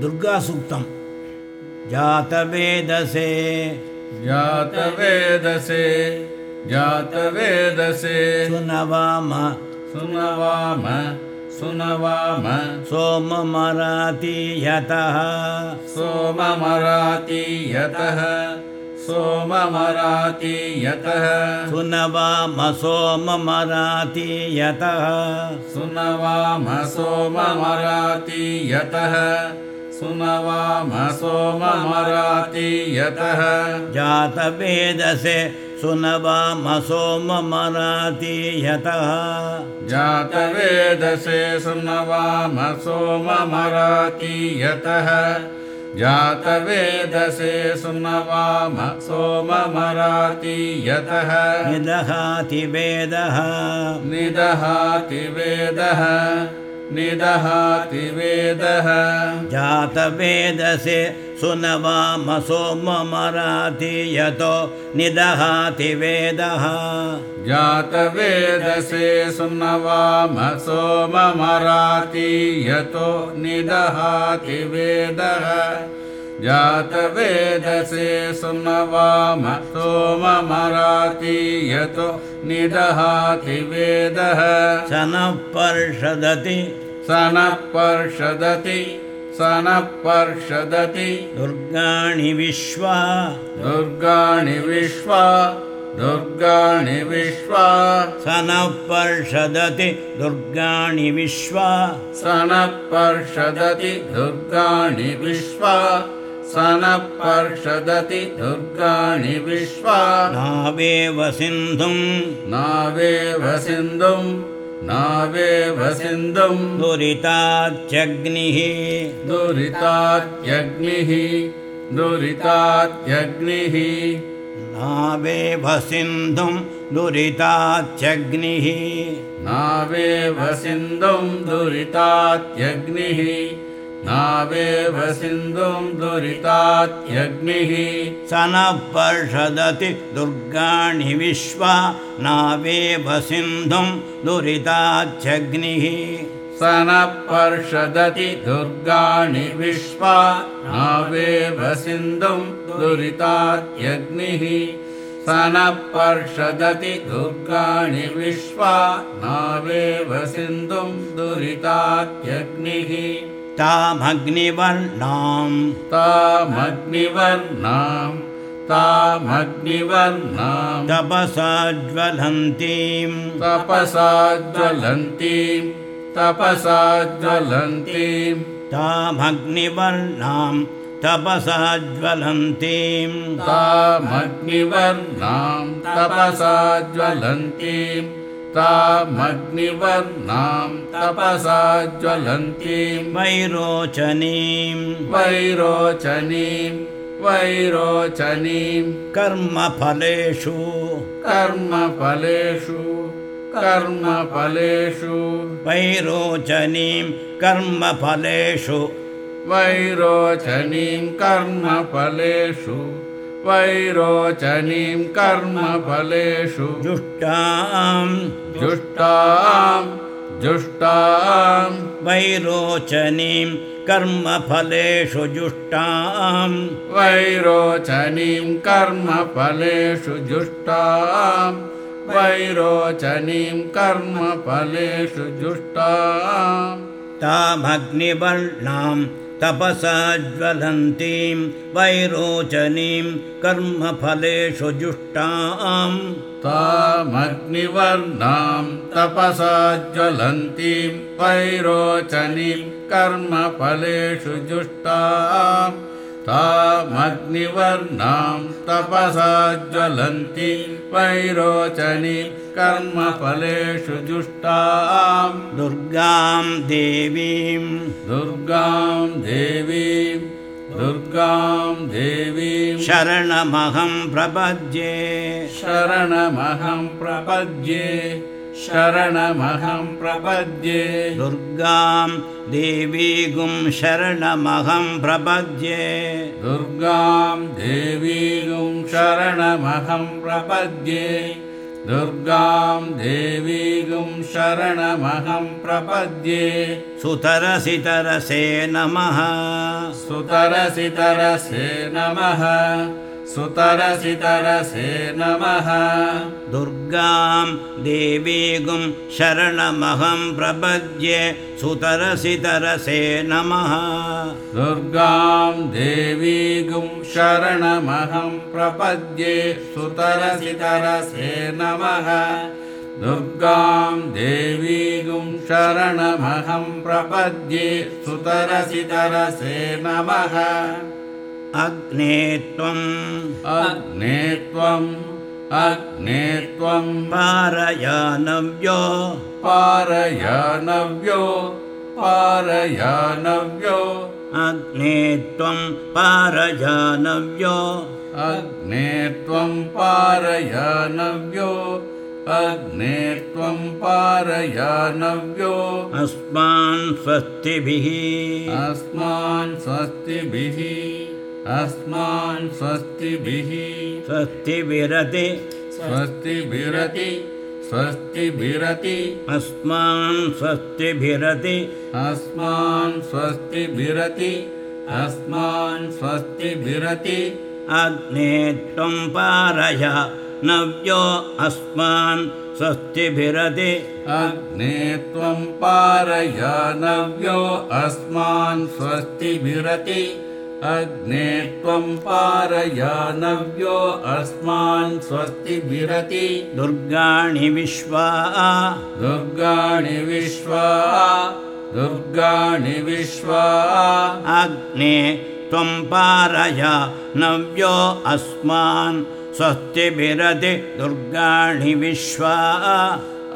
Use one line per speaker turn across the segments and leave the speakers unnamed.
दुर्गासूक्तं जातवेदसे
जातवेदसे जातवेदसे
सुनवाम।
सुनवाम। सुनवाम।
सोममराति यतः।
सोममराति यतः। सोममराति यतः।
सुनवाम सोममराति यतः।
सुनवाम सोममराति यतः सुनवाम सोममराति यतः।
जातवेदसे सुनवाम सोममराति यतः।
जातवेदसे सुनवाम सोममराति यतः। जातवेदसे सुनवाम सोममराति यतः।
निदहाति वेदः।
निदहाति वेदः निदहाति वेदः
जातवेदसे सुनवाम सोममराति यतो निदहाति वेदः
जातवेदसे सुनवाम सोममराति यतो निदहाति वेदः जातवेदसे सुनवाम सोममराति यतो निदहाति वेदः
स नः पर्षदति
स नः पर्षदति स नः पर्षदति
दुर्गाणि विश्वा।
दुर्गाणि विश्वा दुर्गाणि विश्वा।
स नः पर्षदति दुर्गाणि विश्वा।
स नः पर्षदति दुर्गाणि विश्वा। स नः पर्षदति दुर्गाणि विश्वा।
नावेव सिन्धुम्।
नावेव सिन्धुम् नावेव सिन्धुम्
दुरिताच्यग्निः
दुरितात्यग्निः दुरितात्यग्निः
नावेव सिन्धुम् दुरिताच्यग्निः
नावेव सिन्धुम् दुरितात्यग्निः नावेव सिन्धुम् दुरितात्यग्निः।
स नः पर्षदति दुर्गाणि विश्वा नावेव सिन्धुम् दुरिताच्यग्निः
स नः पर्षदति दुर्गाणि विश्वा नावेव सिन्धुम् दुरितात्यग्निः। स नः पर्षदति दुर्गाणि विश्वा नावेव सिन्धुम् दुरितात्यग्निः
तामग्निवर्णाम्।
तामग्निवर्णाम्। तामग्निवर्णाम्।
तपसा ज्वलन्तीम्
तपसा ज्वलन्तीम् तपसा ज्वलन्तीम्
तामग्निवर्णाम्। तपसा ज्वलन्तीम्
तामग्निवर्णाम्। तपसा ज्वलन्तीम् तामग्निवर्णाम् तपसा ज्वलन्तीम्
वैरोचनीम्
वैरोचनीम् वैरोचनीम्
कर्मफलेषु।
कर्मफलेषु कर्मफलेषु।
वैरोचनीम् कर्मफलेषु।
वैरोचनीम् कर्मफलेषु वैरोचनीम् कर्मफलेषु।
जुष्टाम्
जुष्टाम् जुष्टाम्
वैरोचनीम् कर्मफलेषु जुष्टाम्
वैरोचनीम् कर्मफलेषु जुष्टाम् वैरोचनीम् कर्मफलेषु जुष्टाम्
तामग्निवर्णाम् तपसा ज्वलन्तीम् वैरोचनीम् कर्मफलेषु जुष्टाम्।
तामग्निवर्णाम् तपसा ज्वलन्तीम् वैरोचनीम् कर्मफलेषु जुष्टाम्। तामग्निवर्णाम् तपसा ज्वलन्तीम् वैरोचनीम् कर्मफलेषु जुष्टाम्।
दुर्गाम् देवीम्
दुर्गाम् देवीम् दुर्गाम् देवीम्
शरणमहम् प्रपद्ये।
शरणमहम् प्रपद्ये। शरणमहं प्रपद्ये।
दुर्गाम् देवीगुं शरणमहं प्रपद्ये।
दुर्गां देवीगुं शरणमहं प्रपद्ये दुर्गाम् देवीगुं शरणमहं प्रपद्ये।
सुतरसितरसे नमः।
सुतरसितरसे नमः सुतरसितरसे नमः।
दुर्गां देवीगुं शरणमहं प्रपद्ये सुतरसितरसे नमः।
दुर्गां देवीगुं शरणमहं प्रपद्ये सुतरसितरसे नमः। दुर्गां देवीगुं शरणमहं प्रपद्ये सुतरसितरसे नमः
अग्ने त्वम्
अग्ने त्वम् अग्ने त्वं।
पारयानव्यो।
पारयानव्यो पारयानव्यो।
अग्ने त्वं पारयानव्यो।
अग्ने त्वं पारयानव्यो। अग्ने त्वं पारयानव्यो।
अस्मान् स्वस्तिभिः।
अस्मान् स्वस्तिभिः अस्मान् स्वस्तिभिः।
स्वस्तिविरति
स्वस्तिभिरति। स्वस्तिभिरति।
अस्मान् स्वस्तिभिरति।
अस्मान् स्वस्तिभिरति। अस्मान् स्वस्तिभिरति।
अग्ने त्वं पारय नव्यो अस्मान् स्वस्तिभिरति।
अग्ने त्वं पारयानव्यो अस्मान् स्वस्तिभिरति अग्ने त्वं पारयानव्यो अस्मान् स्वस्तिभिरति
दुर्गाणि विश्वा।
दुर्गाणि विश्वा। दुर्गाणि विश्वा।
अग्ने त्वं पारय नव्यो अस्मान् स्वस्तिभिरति दुर्गाणि विश्वा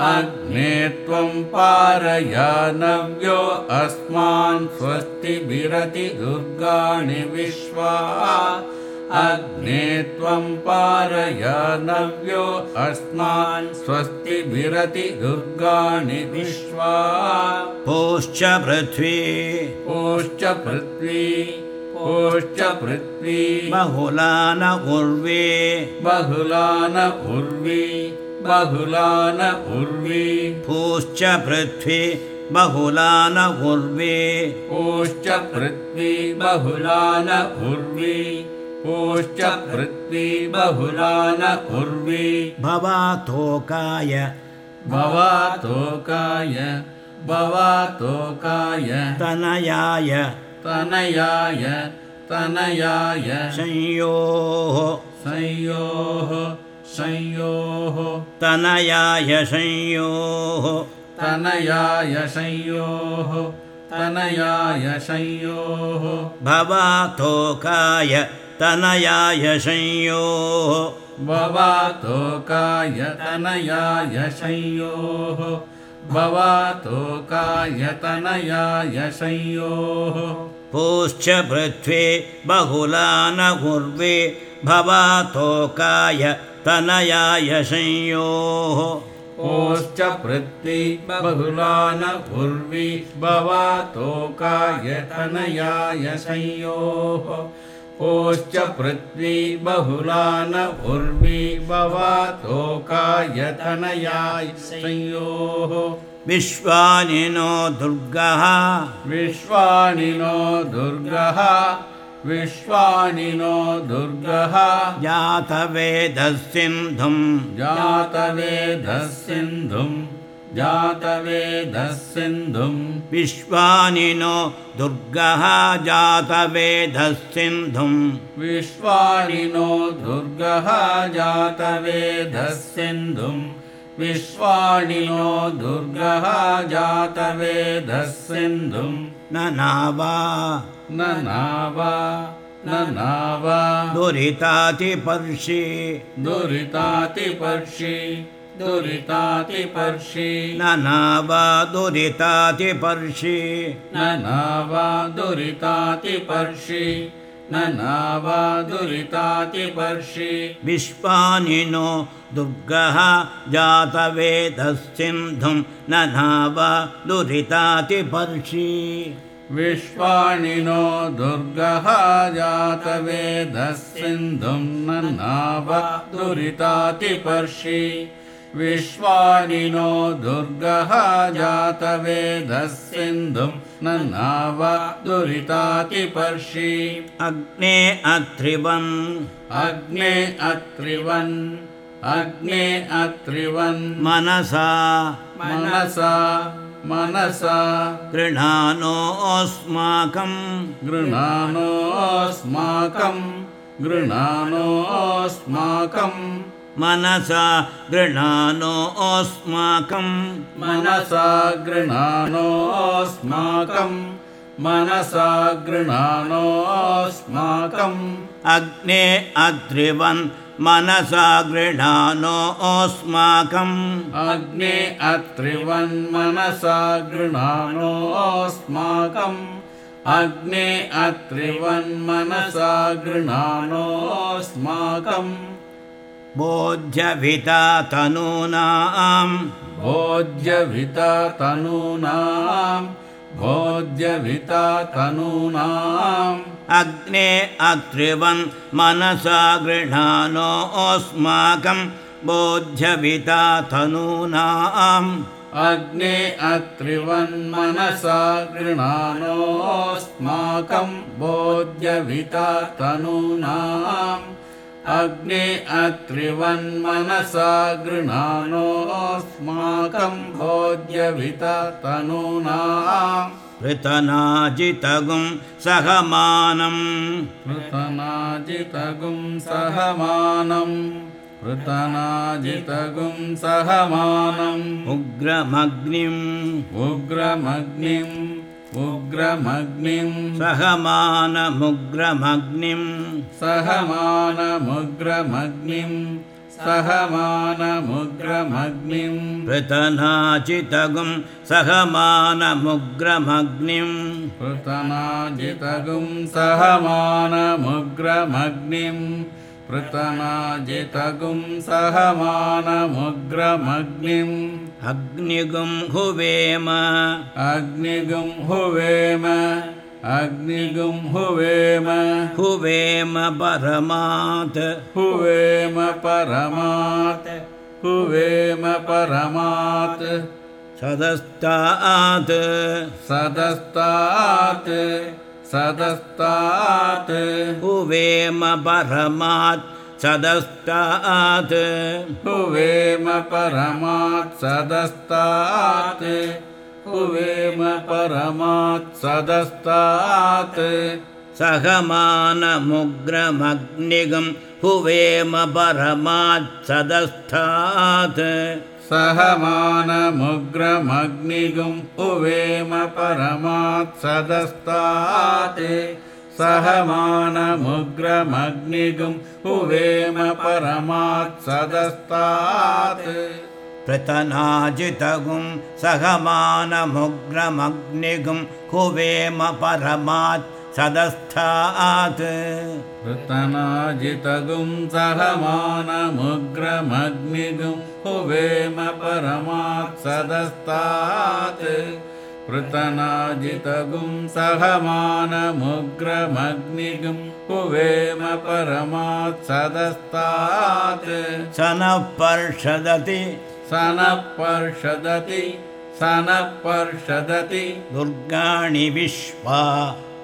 अग्ने त्वं पारयानव्यो अस्मान् स्वस्तिभिरति दुर्गाणि विश्वा। अग्ने त्वं पारयानव्यो अस्मान् स्वस्तिभिरति दुर्गाणि विश्वा।
पोश्च पृथ्वी।
ओश्च पृथ्वी। ओश्च पृथ्वी।
बहुलान उर्वे।
बहुलान उर्वी बहुलान उर्वी।
भूश्च पृथ्वी बहुलान उर्वे।
ओश्च पृथ्वी बहुलान उर्वी। ओश्च पृथ्वी बहुलान उर्वी।
भवातोकाय।
भवातोकाय। भवातोकाय।
तनयाय।
तनयाय। तनयाय।
संयोः।
संयोः संयोः।
तनयाय संयोः।
तनयाय संयोः। तनयाय संयोः।
भवातोकाय तनयाय संयोः।
भवातोकाय तनयाय संयोः। भवातोकाय तनयाय संयोः।
भूश्च पृथ्वी बहुलान उर्वे भवातोकाय तनयाय संयोः।
ओश्च पृथ्वी बहुलान उर्वी भवातोकाय तनयाय संयोः। ओश्च पृथ्वी बहुलान उर्वी भवातोकाय तनयाय संयोः।
विश्वानिनो दुर्गः।
विश्वानिनो दुर्गः विश्वानिनो दुर्गः।
जातवेदसिन्धुम्।
जातवेदः सिन्धुम् जातवेदः सिन्धुम्
विश्वानिनो दुर्गः जातवेदः सिन्धुम्
विश्वानिनो दुर्गः जातवेदः सिन्धुम् विश्वानिनो दुर्गः जातवेदः सिन्धुम्
न नावा
न नावा न नावा
दुरितातिपर्षि
दुरितातिपर्षि दुरितातिपर्षि
न नावा दुरितातिपर्षि
न नावा दुरितातिपर्षि न नावा दुरितातिपर्षि
विश्वानिनो दुर्गः जातवेदसिन्धुम् न नावा दुरितातिपर्षि
विश्वानिनो दुर्गः जातवेदः सिन्धुं न नाव दुरितातिपर्षि विश्वानिनो दुर्गः जातवेदः सिन्धुं न नाव दुरितातिपर्षि।
अग्ने अत्रिवम्
अग्ने अत्रिवन्। अग्ने अत्रिवन्।
मनसा।
मनसा। मनसा।
गृह्णानोऽस्माकम्।
गृह्णानोऽस्माकम्। गृह्णानोऽस्माकम्
मनसा गृह्णानोऽस्माकम्
मनसा गृह्णानोऽस्माकम् मनसा गृह्णानोऽस्माकम्
अग्ने अत्रिवन् मनसा गृह्णानोऽस्माकम्
अग्ने गृह्णानोऽस्माकम् अग्ने अत्रिवन्मनसा गृह्णानोऽस्माकम्
बोध्यभिता तनूनाम्
भोज्यभिता तनूनाम् भोज्यभिता तनूनाम्
अग्ने अत्रिवन् मनसा गृह्णानोऽस्माकम् बोध्यभिता तनूनाम्
अग्ने अत्रिवन्मनसा गृह्णानोऽस्माकम् बोध्यभिता तनूनाम् अग्ने अत्रिवन्मनसा गृह्णानोऽस्माकम् बोध्यभिता तनूनाम्
पृतनाजितगुम् सहमानम्।
पृतनाजितगुं सहमानम्। पृतनाजितगुं सहमानम्।
उग्रमग्निम्।
उग्रमग्निम् उग्रमग्निम्।
सहमानमुग्रमग्निम्।
सहमानमुग्रमग्निम्। सहमानमुग्रमग्निम्।
पृतनाचितगुम् सहमानमुग्रमग्निम्।
पृतनाजितगुं सहमानमुग्रमग्निम् पृतनाजितगुं सहमानमुग्रमग्निम्
अग्निगुम् हुवेम।
अग्निगुं हुवेम। अग्निगुं हुवेम।
हुवेम परमात्।
हुवेम परमात्। हुवेम परमात्।
सदस्तात्।
सदस्तात् सदस्तात्।
हुवेम परमात् सदस्तात्।
हुवेम परमात् सदस्तात्। हुवेम परमात् सदस्तात्।
सहमानमुग्रमग्निगम् हुवेम परमात् सदस्थात्
सहमानमुग्रमग्निगुं हुवेम परमात् सदस्तात् सहमानमुग्रमग्निगुं हुवेम परमात् सदस्तात्
प्रतनाजितगुम् सहमानमुग्रमग्निगुम् हुवेम परमात् सदस्थात्
पृतनाजितगुं सहमानमुग्रमग्निगुं हुवेम परमात् सदस्तात्। पृतनाजितगुं सहमानमुग्रमग्निगुं हुवेम परमात् सदस्तात्।
स नः पर्षदति
स नः पर्षदति स नः पर्षदति
दुर्गाणि विश्वा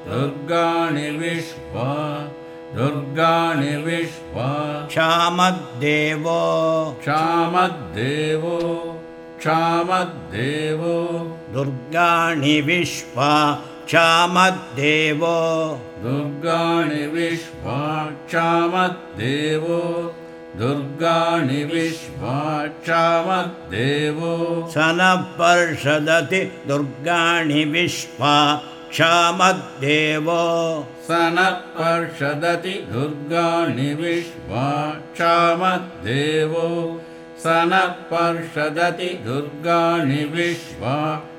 दुर्गाणि विश्वा दुर्गाणि विश्वा
क्षामद्देवो।
क्षामद्देवो क्षामद्देवो।
दुर्गाणि विश्वा क्षामद्देवो।
दुर्गाणि विश्वा क्षामद्देवो। दुर्गाणि विश्वा क्षामद्देवो।
स नः पर्षदति दुर्गाणि विश्वा क्षामद्देवो
स नः पर्षदति दुर्गाणि विश्वा क्षामद्देवो स नः पर्षदति दुर्गाणि विश्वा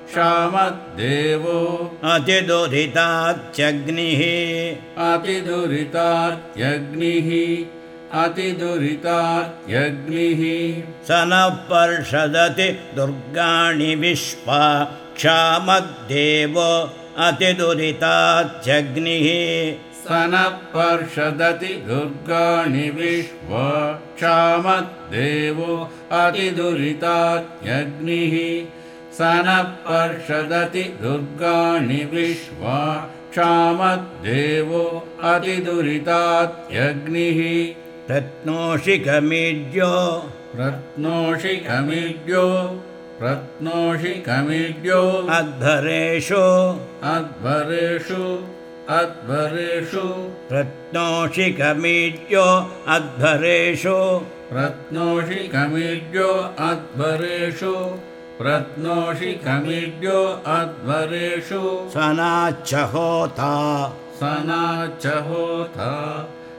क्षामद्देवो
अतिदुरिताच्यग्निः
अतिदुरितात्यग्निः अतिदुरितात्यग्निः
स नः पर्षदति दुर्गाणि विश्वा क्षामद्देवो अतिदुरिताच्यग्निः
स नः पर्षदति दुर्गाणि विश्वा क्षामद्देवो अतिदुरितात्यग्निः स नः पर्षदति दुर्गाणि विश्वा क्षामद्देवो अतिदुरितात्यग्निः
रत्नोषिकमीड्यो
रत्नोषि कमिड्यो रत्नोषि कमिड्यो
अध्वरेषु।
अध्वरेषु अध्वरेषु।
रत्नोषिकमीड्यो अध्वरेषु।
रत्नोषि कमिड्यो अध्वरेषु। रत्नोषि कमिड्यो अध्वरेषु।
सनाच्च होता
सनाच्च होता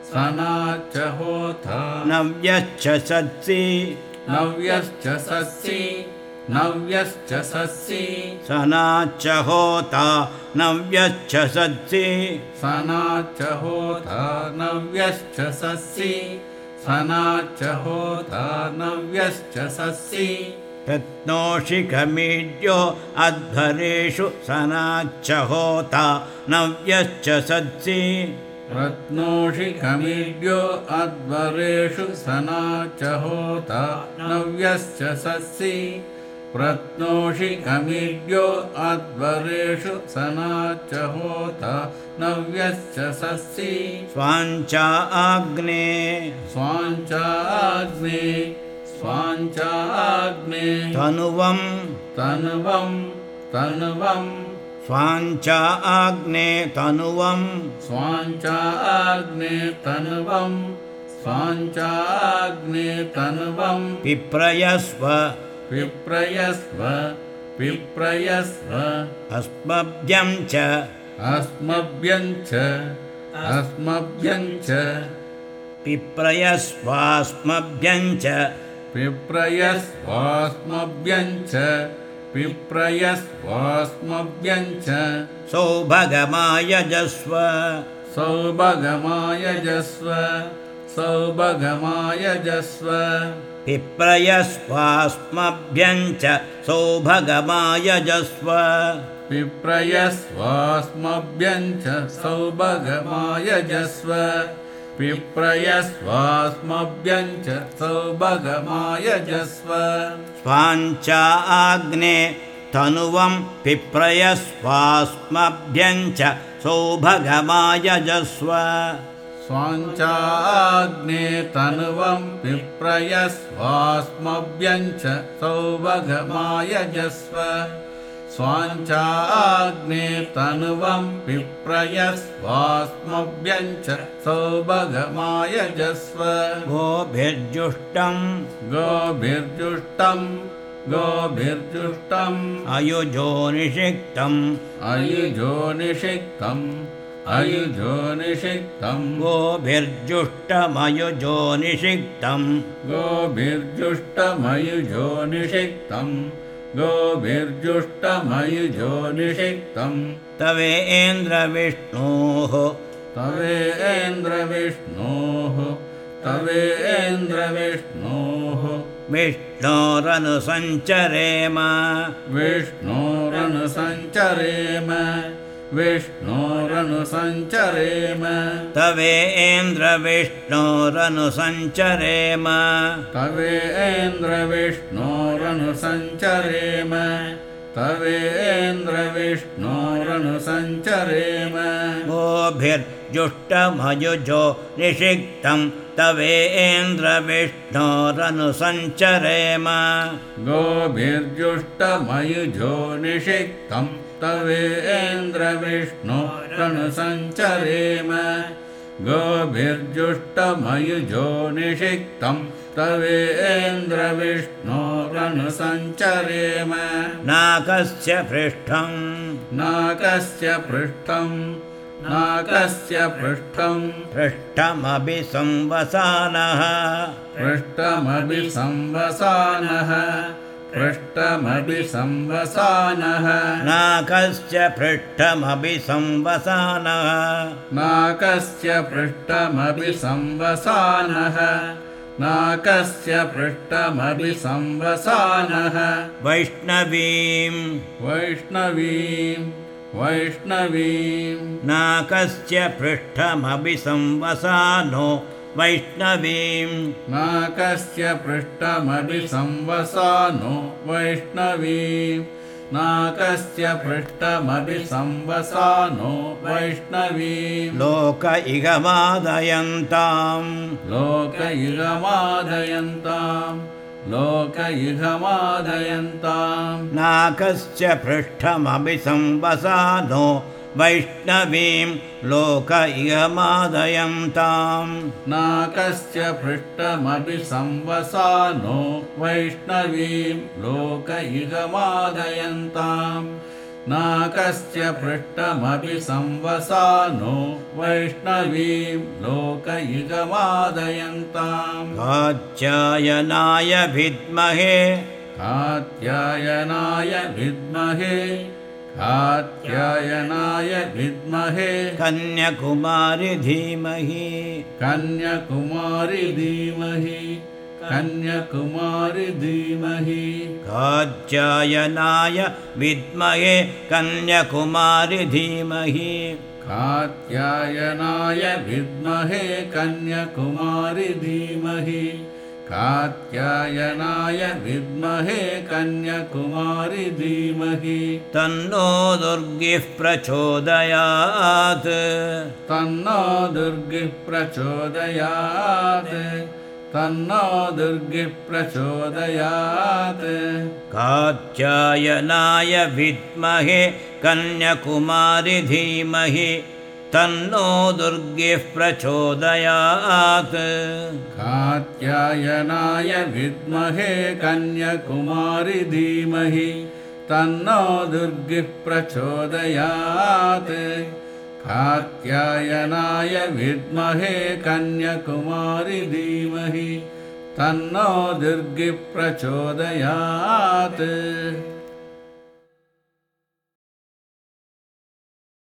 सनाच्च होता
नव्यश्च सत्सि।
नव्यश्च सस्सि नव्यश्च सस्सि
सनाच्च होता नव्यश्च सत्सि
सनाच्च होता नव्यश्च सस्सि सनाच्च होता नव्यश्च सस्सि
रत्नोषिकमीड्यो अध्वरेषु सनाच्च होता नव्यश्च सत्सि
रत्नोषि कमीड्यो अध्वरेषु सनाच्च होता नव्यश्च सस्सि रत्नोषि कमीड्यो अध्वरेषु सनाच्च होता नव्यश्च सस्सि
स्वाञ्च आग्ने।
स्वाञ्चाग्ने स्वाञ्चाग्ने
तनुवं
तन्वं तन्वं
स्वाञ्च आग्ने तनुवं
स्वाञ्चाग्ने तन्वं स्वाञ्चाग्ने तन्वं
पिप्रयस्व
विप्रयस्व विप्रयस्व।
अस्मभ्यं च।
अस्मभ्यं च। अस्मभ्यं च।
पिप्रयस्वास्मभ्यं च।
विप्रयस्वास्मभ्यं च। विप्रयस्वास्मभ्यं च।
सौभगमायजस्व।
सौभगमायजस्व। सौभगमायजस्व
पिप्रयस्वास्मभ्यं च सौभगमायजस्व।
विप्रयस्वास्मभ्यं च सौभगमायजस्व। विप्रयस्वास्मभ्यं च सौभगमायजस्व।
स्वाञ्च आग्ने तनुवं पिप्रयस्वास्मभ्यं च सौभगमायजस्व
स्वाञ्चाग्ने तनुवं विप्रयस्वास्मभ्यं च सौभगमायजस्व। स्वाञ्चाग्ने तनुवं विप्रयस्वास्मभ्यं च सौभगमायजस्व।
गोभिर्जुष्टम्
गोभिर्जुष्टं गोभिर्जुष्टम्
अयुजो निषिक्तम्
अयुजो निषिक्तम् अयुजो निषिक्तम्
गोभिर्जुष्टमयुजो निषिक्तम्
गोभिर्जुष्टमयुजो निषिक्तम् गोभिर्जुष्टमयुजो निषिक्तम्
तवेन्द्रविष्णोः
तवेन्द्रविष्णोः तवेन्द्रविष्णोः
विष्णोरनुसञ्चरेम।
विष्णोरनुसञ्चरेम विष्णोरनुसञ्चरेम।
तवेन्द्रविष्णोरनुसञ्चरेम
तवेन्द्रविष्णोरनुसञ्चरेम तवेन्द्रविष्णोरनुसञ्चरेम
गोभिर्जुष्टमयुजो निषिक्तं तवेन्द्रविष्णोरनुसञ्चरेम
गोभिर्जुष्टमयुजो निषिक्तं तवेन्द्रविष्णोरनुसञ्चरेम गोभिर्जुष्टमयुजो निषिक्तं। तवेन्द्रविष्णोरनुसञ्चरेम
नाकस्य पृष्ठम्
नाकस्य पृष्ठं। नाकस्य पृष्ठं।
पृष्ठमपि संवसानः।
पृष्ठमपि संवसानः पृष्ठमपि संवसानः
नाकस्य पृष्ठमपि संवसानः
नाकस्य पृष्ठमपि संवसानः नाकस्य पृष्ठमपि संवसानः
वैष्णवीम्।
वैष्णवीं वैष्णवीम्।
नाकस्य पृष्ठमपि संवसानो वैष्णवीम्।
नाकस्य पृष्ठमपि संवसानो वैष्णवीम्। नाकस्य पृष्ठमपि संवसानो वैष्णवीम्।
लोक इगमादयन्ताम्।
लोकयुगमादयन्ताम् लोकयुगमादयन्ताम्
नाकस्य पृष्ठमपि संवसानो वैष्णवीं लोक इगमादयन्ताम्
नाकस्य पृष्ठमपि संवसानो वैष्णवीं लोकयुगमादयन्ताम् नाकस्य पृष्ठमपि संवसानो वैष्णवीं लोकयुगमादयन्ताम्
कात्यायनाय विद्महे।
कात्यायनाय विद्महे कात्यायनाय विद्महे।
कन्यकुमारि धीमहि।
कन्यकुमारि धीमहि। कन्यकुमारि धीमहि।
कात्यायनाय विद्महे कन्यकुमारि धीमहि।
कात्यायनाय विद्महे कन्यकुमारि धीमहि कात्यायनाय विद्महे कन्यकुमारि धीमहि।
तन्नो दुर्गिः प्रचोदयात्।
तन्नो दुर्गिः प्रचोदयात्। तन्नो दुर्गिः प्रचोदयात्।
कात्यायनाय विद्महे कन्यकुमारि धीमहि तन्नो दुर्गिः प्रचोदयात्।
कात्यायनाय विद्महे कन्यकुमारि धीमहि तन्नो दुर्गिः प्रचोदयात्। कात्यायनाय विद्महे कन्यकुमारि धीमहि तन्नो दुर्गिः प्रचोदयात्